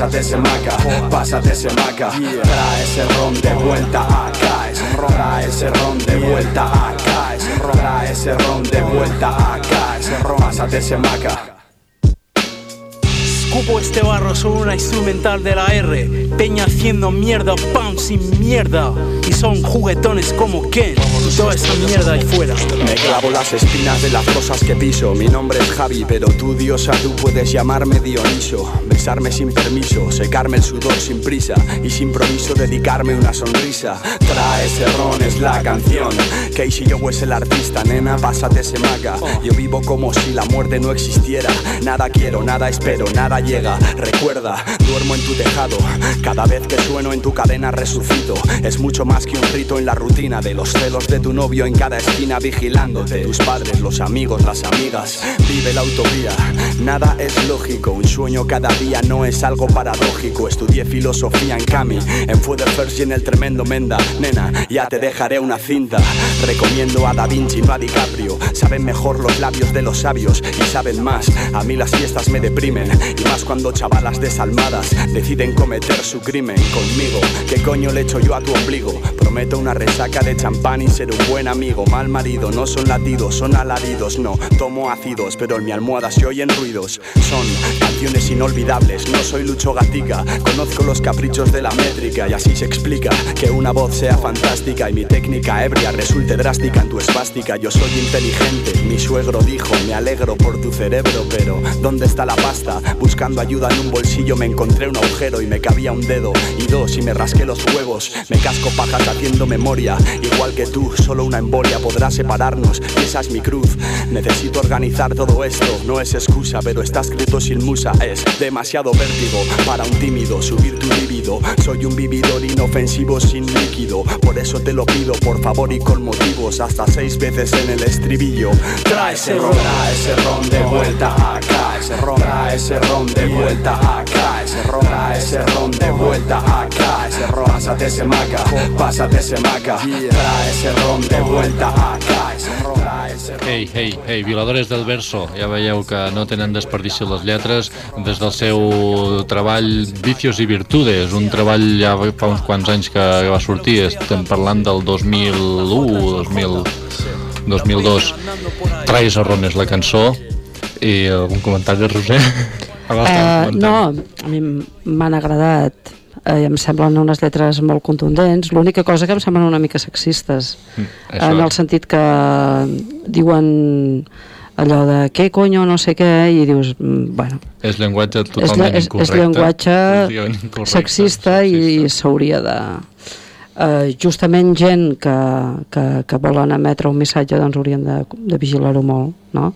Pásate ese maca, pásate ese maca. Trae ese ron de vuelta acá, trae ese ron de vuelta acá, trae ese ron de vuelta acá. Pásate ese maca. Escupo este barro sobre una instrumental de la R. Peña haciendo mierda, pan sin mierda. Y son juguetones como Ken. Toda esa mierda ahí fuera. Me clavo las espinas de las cosas que piso. Mi nombre es Javi, pero tú, diosa, tú puedes llamarme Dioniso. Besarme sin permiso, secarme el sudor sin prisa. Y sin promiso, dedicarme una sonrisa. Trae ese ron, es la canción. Casey Joe es el artista, nena, pásate ese maca. Yo vivo como si la muerte no existiera. Nada quiero, nada espero, nada Recuerda, duermo en tu tejado. Cada vez que sueno en tu cadena resucito. Es mucho más que un rito en la rutina de los celos de tu novio en cada esquina vigilándote. Tus padres, los amigos, las amigas. Vive la utopía. Nada es lógico. Un sueño cada día no es algo paradójico. Estudié filosofía en Cami, en Further First y en el tremendo Menda. Nena, ya te dejaré una cinta. Recomiendo a Da Vinci, no a DiCaprio. Saben mejor los labios de los sabios y saben más. A mí las fiestas me deprimen. Y más cuando chavalas desalmadas deciden cometer su crimen conmigo. ¿Qué coño le echo yo a tu ombligo? Prometo una resaca de champán y ser un buen amigo. Mal marido, no son latidos, son alaridos. No, tomo ácidos, pero en mi almohada se oyen ruidos. Son canciones inolvidables, no soy Lucho Gatica. Conozco los caprichos de la métrica y así se explica que una voz sea fantástica y mi técnica ebria resulte drástica en tu espástica. Yo soy inteligente, mi suegro dijo, me alegro por tu cerebro, pero ¿dónde está la pasta? Buscando ayuda en un bolsillo me encontré un agujero y me cabía un dedo y dos y me rasqué los huevos. Me casco pajas haciendo memoria, igual que tú, solo una embolia podrá separarnos esa es mi cruz. Necesito organizar todo esto, no es excusa, pero está escrito sin musa. Es demasiado vértigo para un tímido subir tu libido. Soy un vividor inofensivo sin líquido, por eso te lo pido, por favor y con motivos, hasta seis veces en el estribillo. Trae ese ron, trae ese ron de vuelta acá, ese ron, trae ese ron de vuelta acá, ese ron, trae ese ron de vuelta acá, ese ron, pásate ese maca, pásate ese maca, trae ese ron de vuelta acá, ese ron, ron. Ei, ei, ei, violadores del verso, ja veieu que no tenen desperdici les lletres des del seu treball Vicios i Virtudes, un treball ja fa uns quants anys que va sortir, estem parlant del 2001, 2000, 2002. Traes Arrones la cançó i algun comentari, Roser? Uh, no, a mi m'han agradat eh, em semblen unes lletres molt contundents l'única cosa que em semblen una mica sexistes Mm, en el sentit que diuen allò de què coño no sé què i dius, mm, bueno És llenguatge és, totalment és, és incorrecte. llenguatge Políticament incorrecte. sexista i s'hauria de eh, justament gent que, que, que volen emetre un missatge doncs haurien de, de vigilar-ho molt no?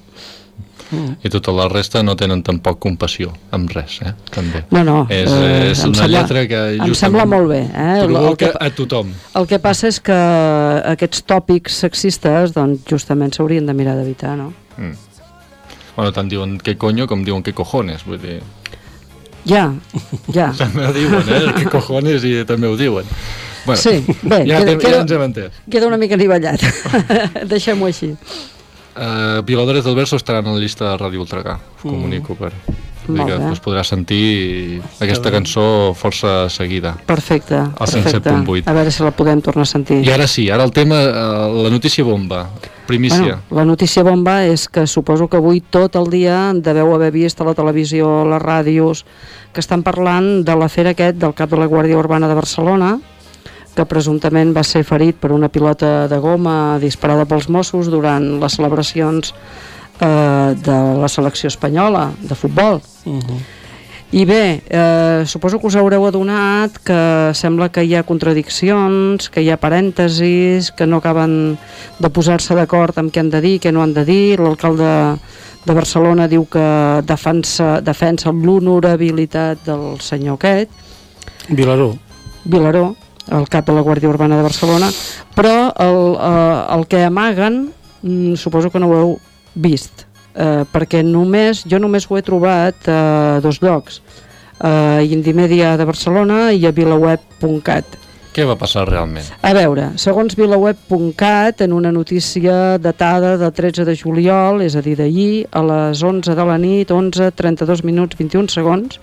I tota la resta no tenen tampoc compassió amb res, eh? També. No, no, És, eh, és una sembla- lletra que em sembla molt bé, eh? El- que- a tothom. El que passa és que aquests tòpics sexistes doncs justament s'haurien de mirar d'evitar, no? Mm. Bueno, tant diuen que coño com diuen que cojones, vull dir... Ja, ja. [laughs] També ho diuen, eh? Que cojones i també ho diuen. Bueno, Sí, bé, ja, queda- ja ens hem entès. Queda una mica anivellat. [laughs] Deixem-ho així. Uh, Violadores del Verso estaran a la llista de Ràdio Voltregà, Mm. comunico per... Vull que es podrà sentir aquesta cançó força seguida. Perfecte, Al perfecte. 107.8. A veure si la podem tornar a sentir. I ara sí, ara el tema, eh, la notícia bomba, primícia. Bueno, la notícia bomba és que suposo que avui tot el dia deveu haver vist a la televisió, a les ràdios, que estan parlant de l'afer aquest del cap de la Guàrdia Urbana de Barcelona, que presumptament va ser ferit per una pilota de goma disparada pels Mossos durant les celebracions eh, de la selecció espanyola de futbol. I bé, eh, suposo que us haureu adonat que sembla que hi ha contradiccions, que hi ha parèntesis, que no acaben de posar-se d'acord amb què han de dir, què no han de dir. L'alcalde de Barcelona diu que defensa, defensa l'honorabilitat del senyor aquest, Vilaró. Vilaró, el cap de la Guàrdia Urbana de Barcelona, però el, eh, el que amaguen mm, suposo que no ho heu vist, eh, perquè només, jo només ho he trobat a dos llocs, a Indimèdia de Barcelona i a vilaweb.cat. Què va passar realment? A veure, segons vilaweb.cat, en una notícia datada del 13 de juliol, és a dir, d'ahir, a les 11 de la nit, 11, 32 minuts, 21 segons,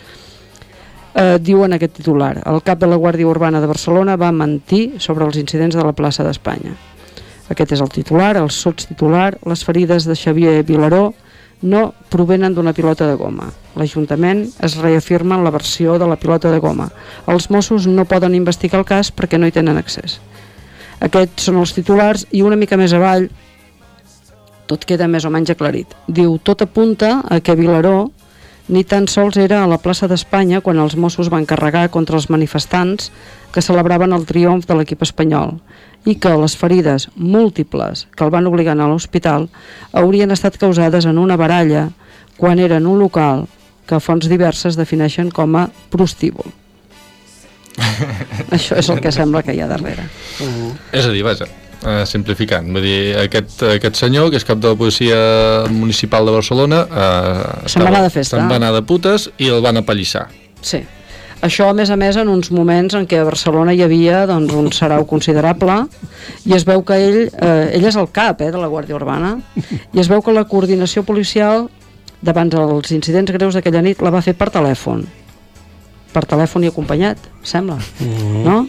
eh, diuen aquest titular. El cap de la Guàrdia Urbana de Barcelona va mentir sobre els incidents de la plaça d'Espanya. Aquest és el titular, el sotstitular, les ferides de Xavier Vilaró no provenen d'una pilota de goma. L'Ajuntament es reafirma en la versió de la pilota de goma. Els Mossos no poden investigar el cas perquè no hi tenen accés. Aquests són els titulars i una mica més avall tot queda més o menys aclarit. Diu, tot apunta a que Vilaró ni tan sols era a la plaça d'Espanya quan els Mossos van carregar contra els manifestants que celebraven el triomf de l'equip espanyol i que les ferides múltiples que el van obligar a anar a l'hospital haurien estat causades en una baralla quan era en un local que fonts diverses defineixen com a prostíbul. [laughs] Això és el que sembla que hi ha darrere. És a dir, vaja, eh, simplificant, vull dir, aquest, aquest senyor, que és cap de la policia municipal de Barcelona, eh, Se'n va anar de festa. Se'n va anar de putes i el van apallissar. Sí. Això, a més a més, en uns moments en què a Barcelona hi havia doncs, un sarau considerable i es veu que ell, eh, ell és el cap eh, de la Guàrdia Urbana, i es veu que la coordinació policial davant dels incidents greus d'aquella nit la va fer per telèfon. Per telèfon i acompanyat, sembla, no?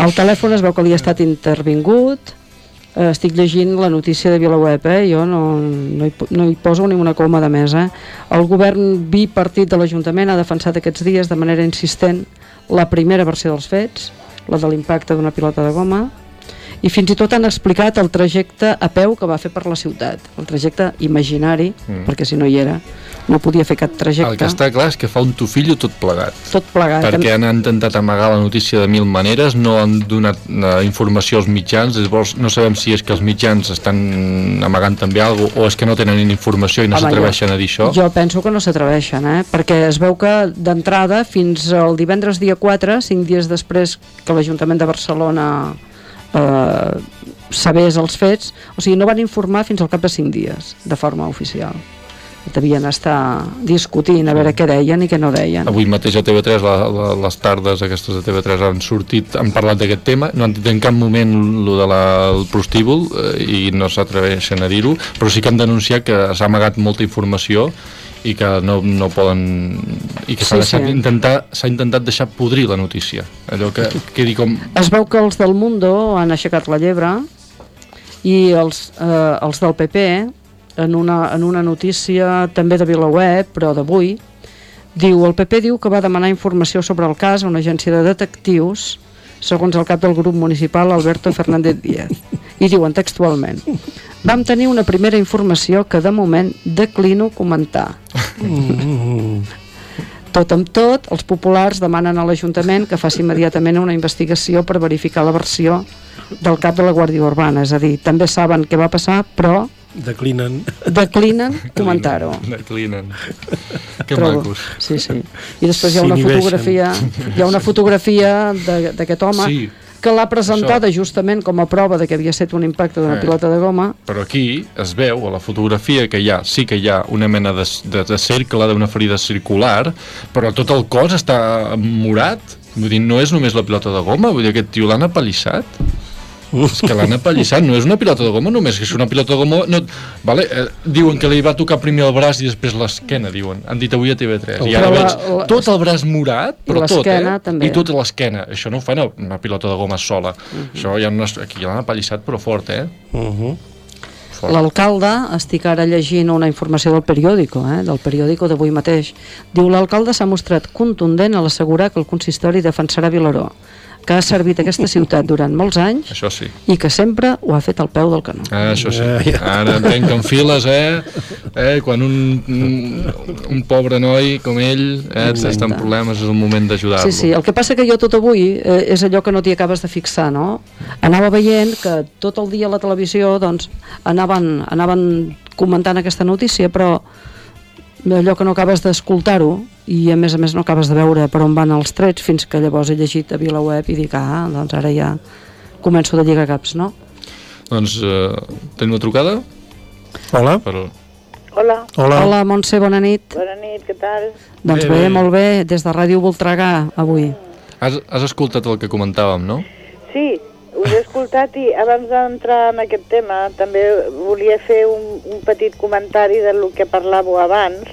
Al telèfon es veu que li ha estat intervingut, eh, estic llegint la notícia de Vilaweb, eh? jo no, no, hi, no hi poso ni una coma de més. Eh? El govern bipartit de l'Ajuntament ha defensat aquests dies de manera insistent la primera versió dels fets, la de l'impacte d'una pilota de goma, i fins i tot han explicat el trajecte a peu que va fer per la ciutat, el trajecte imaginari, Mm. perquè si no hi era, no podia fer cap El trajecte, que està clar és que fa un tufillo tot plegat. tot plegat. Perquè han intentat amagar la notícia de mil maneres, no han donat eh, informació als mitjans, llavors no sabem si és que els mitjans estan amagant també alguna cosa o és que no tenen informació i no s'atreveixen a dir això. Jo penso que no s'atreveixen, eh? perquè es veu que d'entrada fins al divendres dia 4, cinc dies després que l'Ajuntament de Barcelona eh, sabés els fets, o sigui, no van informar fins al cap de cinc dies, de forma oficial. Devien estar discutint a veure què deien i què no deien. Avui mateix a TV3, la, la, les tardes aquestes de TV3 han sortit, han parlat d'aquest tema, no han dit en cap moment lo de la, el prostíbul eh, i no s'atreveixen a dir-ho, però sí que han denunciat que s'ha amagat molta informació i que no, no poden i que s'ha Sí, sí. intentar s'ha intentat deixar podrir la notícia. Allò que quedi com Es veu que els del Mundo han aixecat la llebre i els, eh, els del PP en una, en una notícia també de VilaWeb, però d'avui diu, el PP diu que va demanar informació sobre el cas a una agència de detectius segons el cap del grup municipal Alberto Fernández Díaz i diuen textualment vam tenir una primera informació que de moment declino comentar tot amb tot, els populars demanen a l'Ajuntament que faci immediatament una investigació per verificar la versió del cap de la Guàrdia Urbana, és a dir, també saben què va passar, però Declinen. declinen comentar-ho. declinen que Trobo. macos Sí, sí. I després hi ha una fotografia, hi ha una fotografia de- d'aquest home Sí. Que l'ha presentada justament com a prova de que havia estat un impacte d'una Eh. pilota de goma. però aquí es veu a la fotografia que hi ha, sí que hi ha una mena de, de, de cercle d'una ferida circular però tot el cos està morat vull dir, no és només la pilota de goma vull dir, aquest tio l'han apallissat És que l'han apallissat, no és una pilota de goma només, que és una pilota de goma... No, vale, eh, diuen que li va tocar primer el braç i després l'esquena, diuen. Han dit avui a TV3. I ara Però la- veig la- tot el braç morat, I però tot, eh? també. I tota l'esquena. Això no ho fan a una pilota de goma sola. Mhm. Això ja no és, aquí l'han apallissat, però fort, eh? Uh Fort. L'alcalde, estic ara llegint una informació del periòdico, eh, del periòdico d'avui mateix, diu l'alcalde s'ha mostrat contundent a l'assegurar que el consistori defensarà Vilaró, que ha servit aquesta ciutat durant molts anys Això sí. i que sempre ho ha fet al peu del canó. Ah, això sí. Ja. Ara entenc que en files, eh? eh? Quan un, un, un pobre noi com ell eh, està en problemes, és el moment d'ajudar-lo. Sí, sí, el que passa que jo tot avui eh, és allò que no t'hi acabes de fixar, no? Anava veient que tot el dia a la televisió doncs, anaven, anaven comentant aquesta notícia, però allò que no acabes d'escoltar-ho i a més a més no acabes de veure per on van els trets fins que llavors he llegit a VilaWeb i dic, ah, doncs ara ja començo de lligar caps, no? Doncs eh, tenim una trucada? Hola. Per... Hola. Hola. Hola, Montse, bona nit. Bona nit, què tal? Doncs Bé, bé, bé. molt bé, des de Ràdio Voltregà avui. Has, has escoltat el que comentàvem, no? Sí, us he escoltat i abans d'entrar en aquest tema també volia fer un, un petit comentari del que parlàveu abans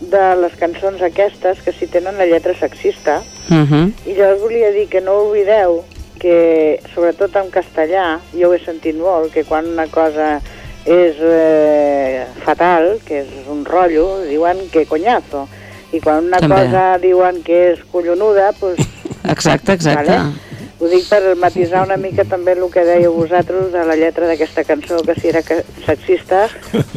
de les cançons aquestes que si tenen la lletra sexista Uh -huh. i jo us volia dir que no oblideu que sobretot en castellà jo ho he sentit molt que quan una cosa és eh, fatal, que és un rotllo, diuen que coñazo i quan una També. cosa diuen que és collonuda, doncs [laughs] Exacte, exacte. Vale? Ho dic per matisar una mica també el que dèieu vosaltres de la lletra d'aquesta cançó, que si era que sexista,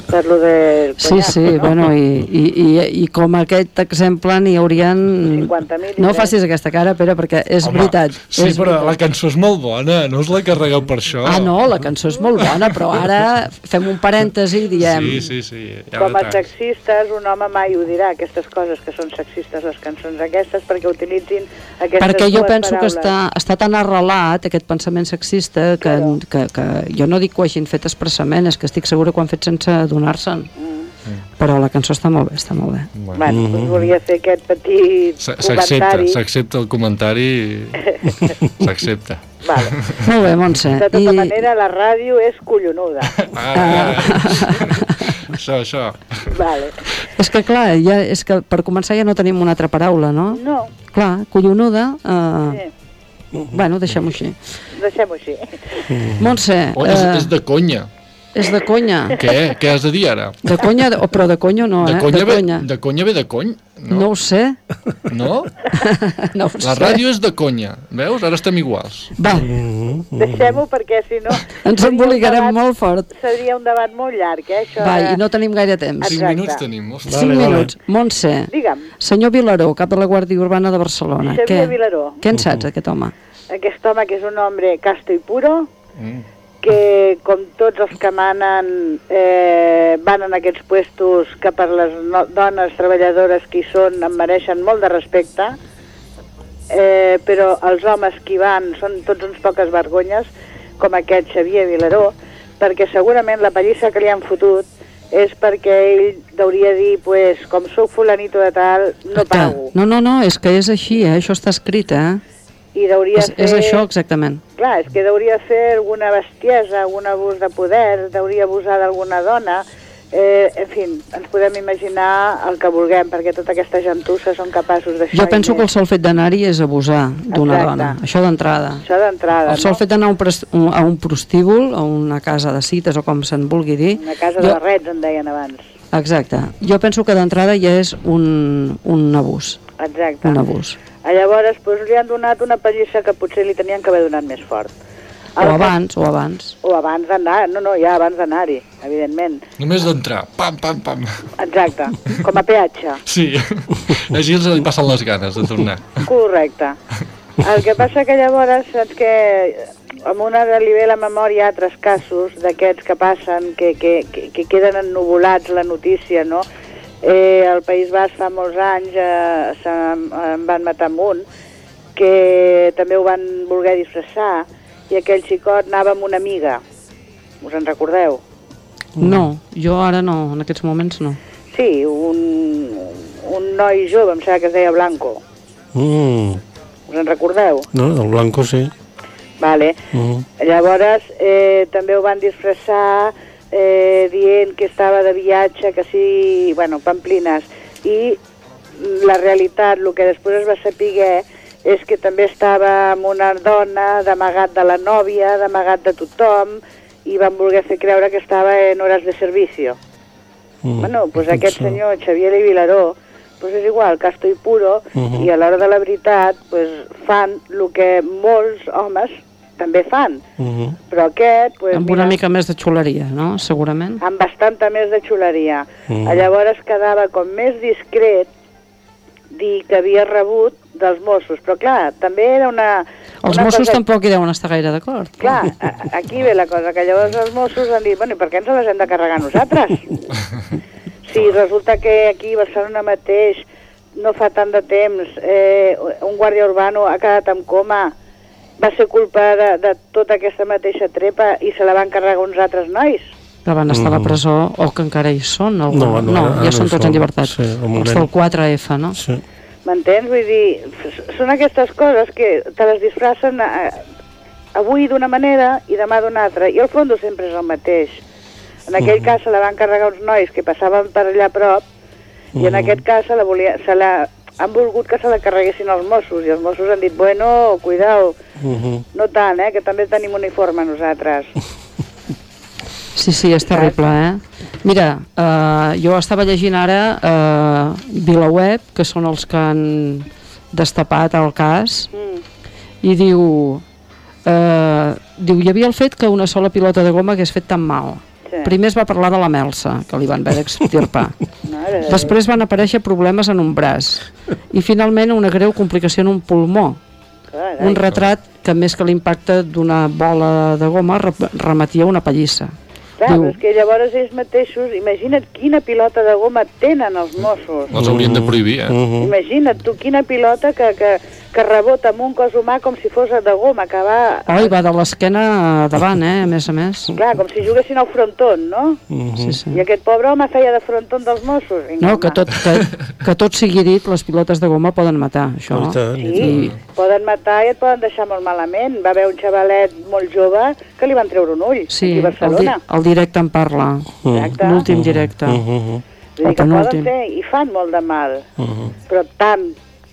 per lo del Sí, sí, no? bueno, i, i, i, i com aquest exemple n'hi haurien... 50.000 i No facis aquesta cara, Pere, perquè és Home, veritat. Sí, és però veritat. la cançó és molt bona, no us la carregueu per això. Ah, no, la cançó és molt bona, però ara fem un parèntesi i diem... Sí, sí, sí. Ja Com a sexistes, un home mai ho dirà, aquestes coses que són sexistes, les cançons aquestes, perquè utilitzin aquestes Perquè jo penso que paraules. està, està tan arrelat aquest pensament sexista que, que, que jo no dic que ho hagin fet expressament, és que estic segura que ho han fet sense adonar-se'n. Però la cançó està molt bé, està molt bé. Bueno, doncs volia fer aquest petit comentari. s'accepta el comentari, [laughs] s'accepta. Vale. Molt bé, Montse. De tota I, manera, la ràdio és collonuda. Ah, [laughs] això, això. vale. és que clar, ja, és que per començar ja no tenim una altra paraula, no? No, Clar, collonuda... Eh, sí, Bueno, deixem-ho així. deixem-ho així. Montse, Oh, és, eh, és de conya. És de conya. Què? Què has de dir ara? De conya, o, però de conya no, De eh? conya, de ve, conya. de conya ve de cony? No ho sé. No? [laughs] no ho La sé. ràdio és de conya. Veus? Ara estem iguals. Va, Deixem-ho perquè si no... ens embolicarem debat- molt fort. Seria un debat molt llarg, eh? Això Va, de- i no tenim gaire temps. Cinc Exacte. minuts tenim. Ostres. Cinc minuts. Montse, Digue'm, senyor Vilaró, cap de la Guàrdia Urbana de Barcelona. Xavier Què, Vilaró, què en saps, aquest home? aquest home que és un home casto i puro, Mm. Que com tots els que manen eh, van en aquests puestos que per les no dones treballadores que hi són em mereixen molt de respecte, eh, però els homes que hi van són tots uns poques vergonyes, com aquest Xavier Vilaró, perquè segurament la pallissa que li han fotut és perquè ell hauria dir, pues, com sóc fulanito de tal, no pago. No, no, no, és que és així, eh? això està escrit, eh? I hauria És, és fer... això exactament. Clar, és que hauria fer alguna bestiesa, algun abús de poder, hauria abusar d'alguna dona, eh, en fi, ens podem imaginar el que vulguem, perquè tota aquesta gentussa són capaços d'això. Jo penso que el sol fet d'anar-hi és abusar d'una dona, això d'entrada. Això d'entrada, El sol no? fet d'anar a, un prostíbul, a una casa de cites o com se'n vulgui dir, Una casa Jo- de barrets, en deien abans. exacte, jo penso que d'entrada ja és un, un abús, Exacte. un abús. A llavors, doncs, li han donat una pallissa que potser li tenien que haver donat més fort. O abans, o abans. O abans d'anar, no, no, ja abans d'anar-hi, evidentment. Només d'entrar. Pam, pam, pam. Exacte, com a peatge. Sí. [laughs] Així els li passen les ganes de tornar. Correcte. El que passa que llavors, saps que amb una de li ve la memòria altres casos d'aquests que passen, que, que, que, que queden ennubulats la notícia, no? Eh, al País Basc fa molts anys eh, se, en van matar amb un, que també ho van voler disfressar, i aquell xicot anava amb una amiga. Us en recordeu? No, jo ara no, en aquests moments no. Sí, un, un noi jove, em sembla que es deia Blanco. Mm. Us en recordeu? No, del Blanco sí. Vale. Mhm. Llavors, eh, també ho van disfressar eh, dient que estava de viatge, que sí, bueno, pamplines. I la realitat, el que després es va saber és que també estava amb una dona d'amagat de la nòvia, d'amagat de tothom, i van voler fer creure que estava en hores de servicio. Mm. Bueno, doncs pues aquest senyor, Xavier de Vilaró, pues és igual, casto i puro, Mhm. i a l'hora de la veritat pues, fan el que molts homes també fan. Mhm. Però aquest, pues, amb una mica més de xuleria, no? Segurament. amb bastanta més de xuleria. Mm. Mm. Llavors quedava com més discret dir que havia rebut dels Mossos. Però clar, també era una... Els una Mossos cosa... tampoc hi deuen estar gaire d'acord. Clar, aquí ve la cosa, que llavors els Mossos han dit, bueno, i per què ens les hem de carregar nosaltres? [laughs] Si resulta que aquí a Barcelona mateix no fa tant de temps eh, un guàrdia urbano ha quedat en coma, va ser culpa de, de tota aquesta mateixa trepa i se la van carregar uns altres nois. Que van estar a la Mhm. presó, o que encara hi són. No, no, no, ara ja no són tots en llibertat. Sí, al Els del 4F, no? Sí. M'entens? Vull dir, són aquestes coses que te les disfracen eh, avui d'una manera i demà d'una altra, i el fons sempre és el mateix. En aquell Mhm. cas se la van carregar uns nois que passaven per allà a prop, i en Mhm. aquest cas se la, volia, se la han volgut que se la carreguessin els Mossos, i els Mossos han dit, bueno, cuidao, Mhm. no tant, eh, que també tenim uniforme nosaltres. [laughs] Sí, sí, és terrible, eh? Mira, eh, jo estava llegint ara eh, VilaWeb, que són els que han destapat el cas, Mm. i diu, eh, diu, hi havia el fet que una sola pilota de goma hagués fet tan mal. Sí. Primer es va parlar de la melsa, que li van haver d'extirpar. [laughs] Després van aparèixer problemes en un braç. I finalment una greu complicació en un pulmó. Carai. Un retrat que més que l'impacte d'una bola de goma re- remetia una pallissa. Clar, Diu- és que llavors ells mateixos, imagina't quina pilota de goma tenen els Mossos. Els haurien de prohibir, eh? Mhm. Imagina't tu quina pilota que, que, que rebota amb un cos humà com si fos de goma, que va... Oi, va de l'esquena davant, eh, a més a més. Clar, com si juguessin al frontón, no? Sí, sí. I aquest pobre home feia de frontón dels Mossos. Vinga, No, que tot, que, que tot sigui dit, les pilotes de goma poden matar, això. I tant, i Sí, poden matar i et poden deixar molt malament. Va haver un xavalet molt jove que li van treure un ull, Sí, aquí a el, di Barcelona. el directe en parla. Exacte. L'últim directe. Mhm. Vull dir el que poden fer i fan molt de mal, Mhm. però tant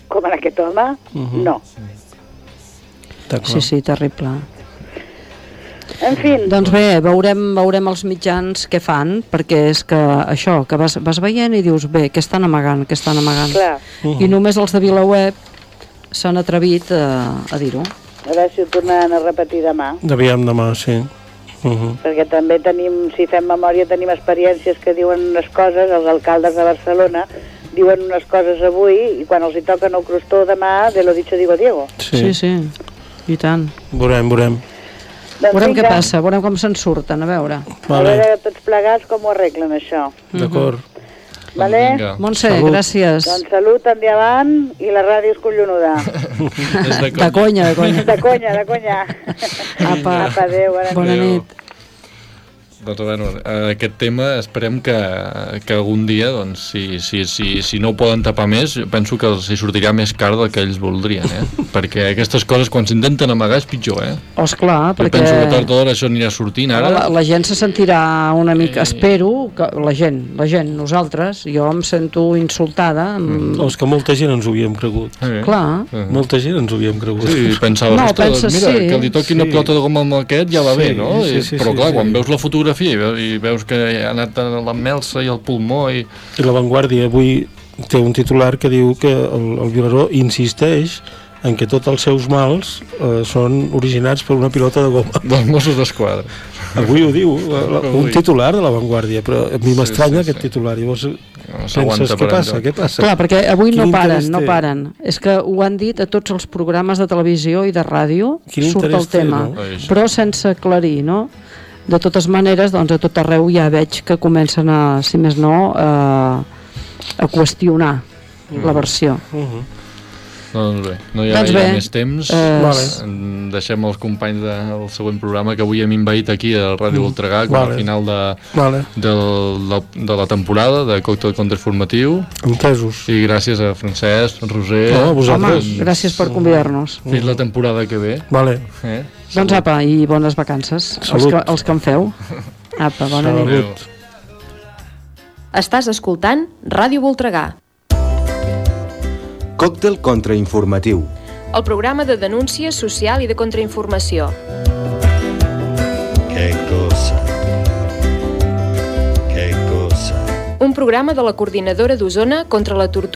com en aquest home, Mhm. no. Sí, sí, terrible. En fi, Doncs bé, veurem, veurem els mitjans què fan, perquè és que això, que vas, vas veient i dius, bé, què estan amagant, què estan amagant? Clar. I només els de VilaWeb s'han atrevit a, a dir-ho. a veure si ho tornaran a repetir demà. Aviam demà, sí. Mhm. perquè també tenim, si fem memòria, tenim experiències que diuen unes coses, els alcaldes de Barcelona diuen unes coses avui i quan els hi toca nou crostó demà, de lo dicho digo Diego. Sí, sí, i tant. Veurem, veurem. Doncs veurem què vinga. passa, veurem com se'n surten, a veure. A veure tots plegats com ho arreglen això. D'acord. Vale? Montse, Salut. gràcies. Doncs salut endavant i la ràdio és collonuda. [laughs] De conya, de conya. De conya, de conya. Apa. Apa, adéu, bona, Bona Adéu. Doncs, bueno, eh, aquest tema esperem que, que algun dia, doncs, si, si, si, si no ho poden tapar més, penso que els hi sortirà més car del que ells voldrien, eh? [laughs] Perquè aquestes coses, quan s'intenten amagar, és pitjor, eh? Oh, esclar, Jo perquè... penso que tard o d'hora això anirà sortint, ara... La, la gent se sentirà una mica... Espero que la gent, la gent, nosaltres, jo em sento insultada. Amb... No, és que molta gent ens ho havíem cregut. Eh. Clar. Molta gent ens ho havíem cregut. Sí, pensaves, No, ostres, penses, mira, sí. que li toqui una Sí. pilota de goma amb aquest ja va Sí, bé, no? sí, sí, Però sí, clar, sí. quan veus la fotografia i veus, i veus que ha anat a la melsa i el pulmó i... I la Vanguardia avui té un titular que diu que el, el Vilaró insisteix en que tots els seus mals eh, són originats per una pilota de goma. Dels Mossos d'Esquadra. Avui ho diu, la, la, un titular de la Vanguardia, però a mi Sí, m'estranya sí, aquest sí. titular. Llavors s'aguanta penses, què passa, què passa? Clar, perquè avui Quin no paren, no paren. És que ho han dit a tots els programes de televisió i de ràdio, Quin surt el tema, té, no? Sí. però sense aclarir, no? De totes maneres, doncs a tot arreu ja veig que comencen a, si més no, a, a qüestionar la versió. Uh Doncs bé, no hi ha Doncs gaire bé, més temps. eh, Vale. Deixem els companys del següent programa que avui hem invaït aquí a Ràdio Voltregà com Vale. a final de, Vale. del, de, de la temporada de Còctel Contrainformatiu. Entesos. I gràcies a Francesc, Roser... No, a Home, vosaltres. gràcies per convidar-nos. Fins la temporada que ve. Vale. Eh? Doncs apa, i bones vacances. Els Salut. que, els que en feu. [laughs] Apa, bona nit. Adéu. Estàs escoltant Ràdio Voltregà, Còctel contrainformatiu. el programa de denúncia social i de contrainformació. Che cosa? Che cosa? Un programa de la Coordinadora d'Osona contra la tortura